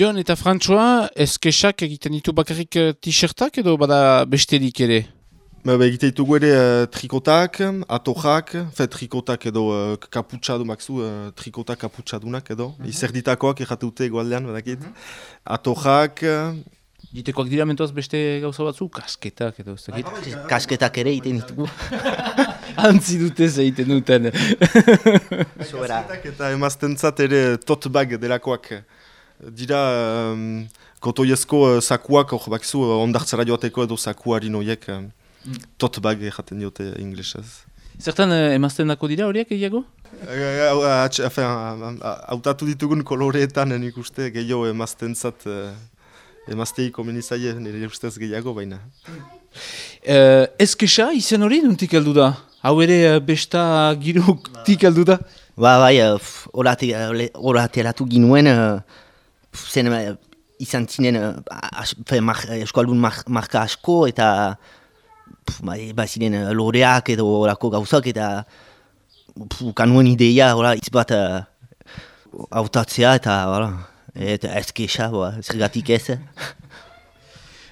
Jon eta Frantzua, eskesak egiten ditu bakarrik uh, t-shirtak edo bada besterik ere? Ba, ba, egite ditugu ere uh, trikotak, atojak, fe trikotak edo uh, kaputsa du makzu, uh, trikotak kaputsa dunak edo, mm -hmm. izerditakoak errate dute egualdean, badakit. Mm -hmm. Atojak... Ditekoak dira mentoaz beste gauza batzu, kasketak edo ez dakit. Kasketak ere egiten ditugu. Antzi dute zeiten duten. Kasketak eta emaztentzat ere tot bag delakoak dira um, kotoiezko uh, sakuak, hor bakizu, uh, ondartzara joateko edo sakuari noiek uh, mm. tot bag jaten diote inglesez. Zertan uh, emazten dako dira horiek egiago? Hautatu ditugun koloreetan nik uste gehiago emazten zat, uh, emaztei komenizaie nire ustez gehiago baina. Uh, Ezkesa izen hori nuntik heldu da? Hau ere uh, besta giruk heldu da? Ba, bai, uh, ginuen, uh, zen uh, izan zinen uh, mar, eskualdun mar, marka asko eta bai, ba, ziren uh, loreak edo orako gauzak eta pf, kanuen ideia ora, izbat uh, autatzea eta ora, eta ezkesa, ba, zergatik ez.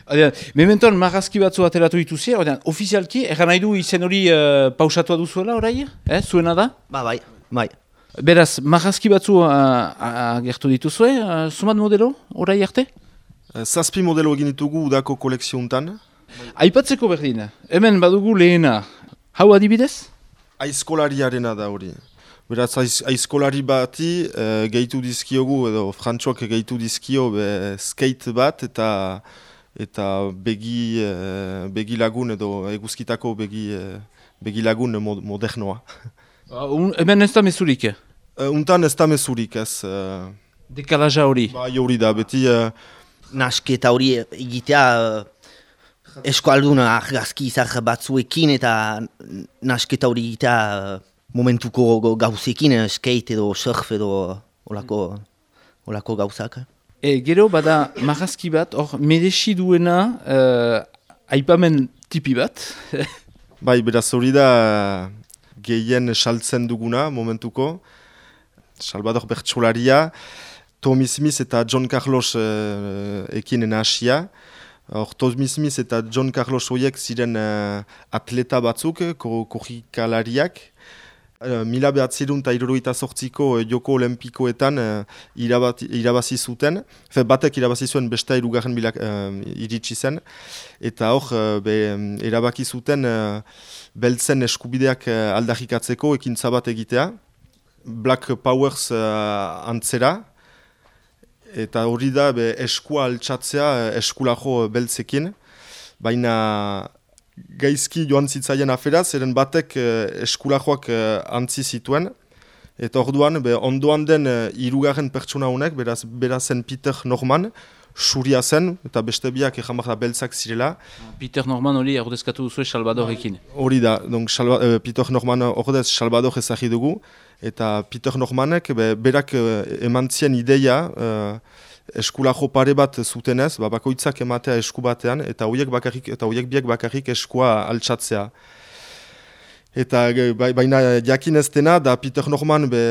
Adean, mementoan marrazki batzu ateratu dituzia, adean, ofizialki, erran nahi du izen hori uh, pausatua duzuela orai? Eh, zuena da? Ba, bai, bai. Beraz, marrazki batzu agertu dituzue, uh, sumat modelo, orai arte? Uh, zazpi modelo egin ditugu udako kolekziontan. Aipatzeko berdin, hemen badugu lehena, hau adibidez? Aizkolariarena da hori. Beraz, aizkolari bati uh, gehitu dizkiogu, edo frantxoak gehitu dizkio be, skate bat eta eta begi, uh, begi lagun edo eguzkitako begi, uh, begi lagun modernoa. Uh, hemen ez da mesurik? Uh, untan ez da mesurik ez. Uh, Dekalaja hori? Ba, hori da, beti... Uh, Nasketa hori egitea uh, eskualdun argazki izar batzuekin eta nasketa hori egitea uh, momentuko gauzekin, uh, skate edo surf edo olako, olako gauzak. E, gero, bada, marrazki bat, hor, medesi duena uh, aipamen tipi bat. bai, beraz hori da gehien saltzen duguna momentuko. Salvador Bertsolaria, Tommy Smith eta John Carlos uh, ekinen hasia. Hor, Tommy Smith eta John Carlos horiek ziren uh, atleta batzuk, korrikalariak. Uh, mila behatzerun eta iruruita sortziko joko olimpikoetan uh, irabazi zuten. Fe, batek irabazi zuen besta irugarren bilak iritsi zen. Eta hor, uh, erabaki zuten beltzen eskubideak aldarrikatzeko ekintza bat egitea. Black Powers antzera, eta hori da be, eskua altxatzea eh, eskulajo beltzekin, baina gaizki joan zitzaien afera, zeren batek uh, eskulajoak uh, antzi zituen, eta orduan be, ondoan den uh, irugarren pertsona honek, beraz, berazen Peter Norman, suria zen, eta beste biak ejan da beltzak zirela. Peter Norman hori ordezkatu duzu Salvadorekin. Hori da, donc, uh, Peter Norman ordez Salvador ezagir dugu, eta Peter Normanek be, berak uh, eman zien ideia uh, eskulajo pare bat zutenez, ba, bakoitzak ematea esku batean, eta horiek bakarrik, eta horiek biak bakarrik eskua altxatzea. Eta ba, baina jakin ez dena, da Peter Norman be,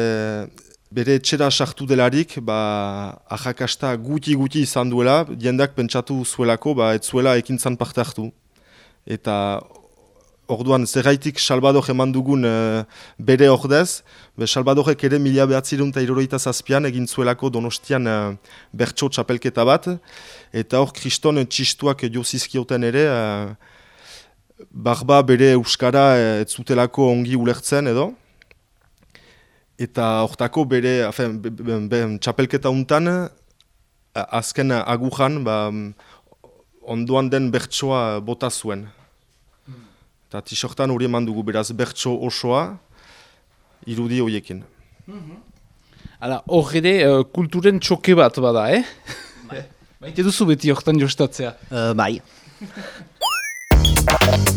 bere etxera sartu delarik, ba, ajakasta guti-guti izan duela, jendak pentsatu zuelako, ba, ez zuela ekintzan parte hartu. Eta orduan zerraitik Salvador eman dugun uh, bere ordez, be Salvadorek ere mila behatzirun eta iroroita zazpian egin zuelako donostian uh, bertso txapelketa bat, eta hor kriston txistuak jozizkioten ere, uh, barba bere euskara uh, ez zutelako ongi ulertzen edo, eta hortako bere afen, be, be, be, txapelketa untan, azken agujan, ba, onduan den bertsoa bota zuen. Eta tixortan hori eman dugu beraz bertso osoa irudi horiekin. Mm Hala, hor ere uh, kulturen txoke bat bada, eh? Bai. Baite duzu beti horretan jostatzea. Uh, bai.